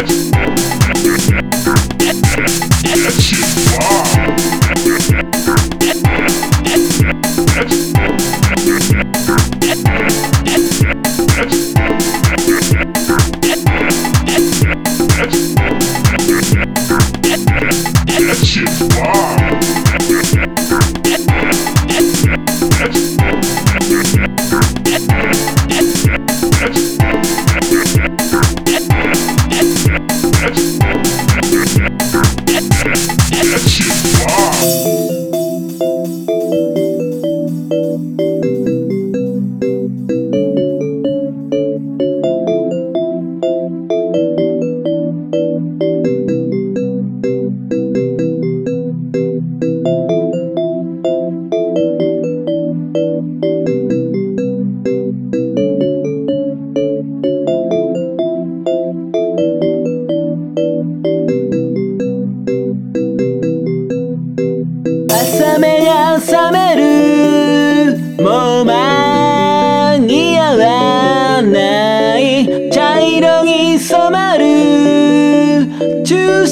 Yes. that you are.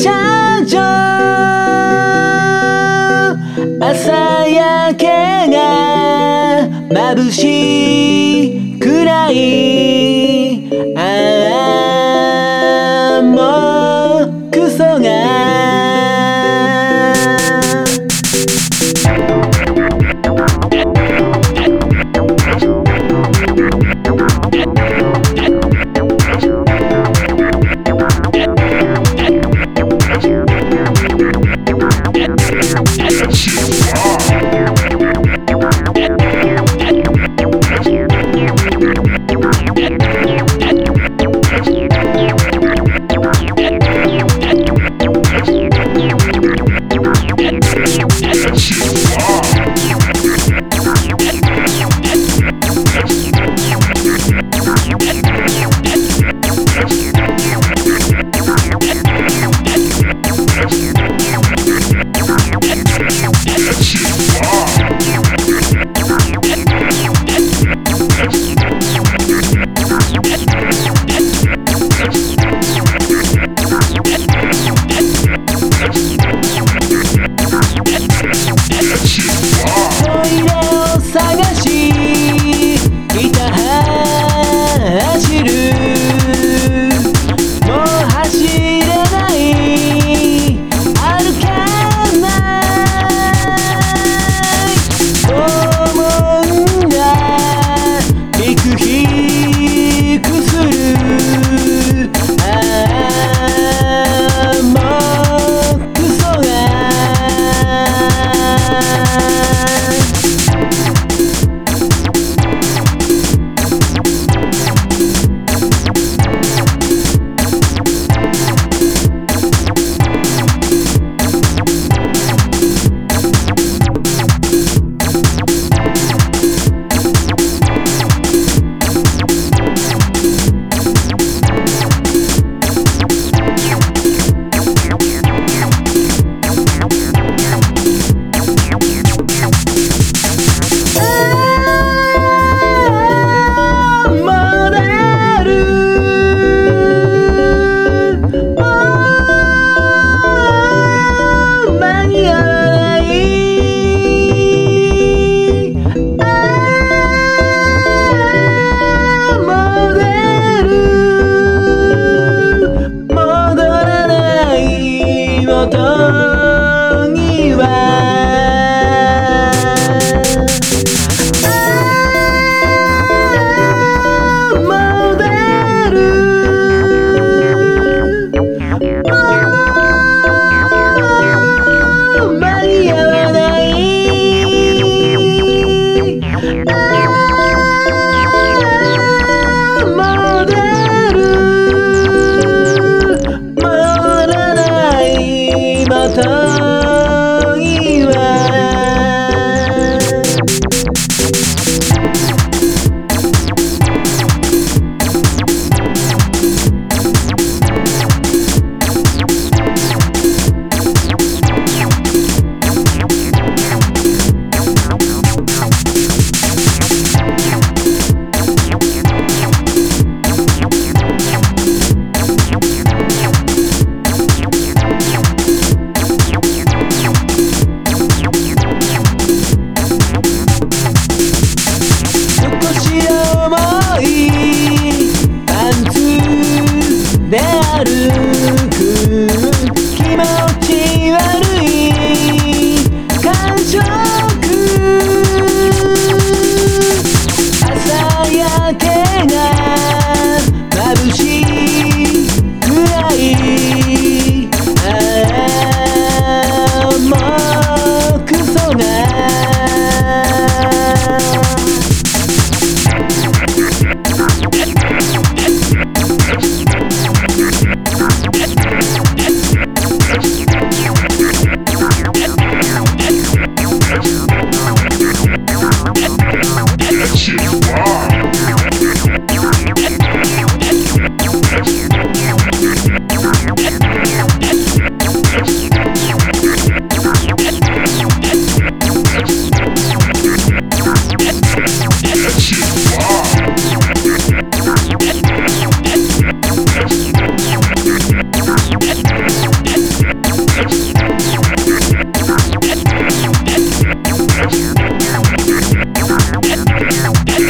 車上朝焼けが眩しい。くらいにはる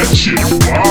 Ratchet Bob.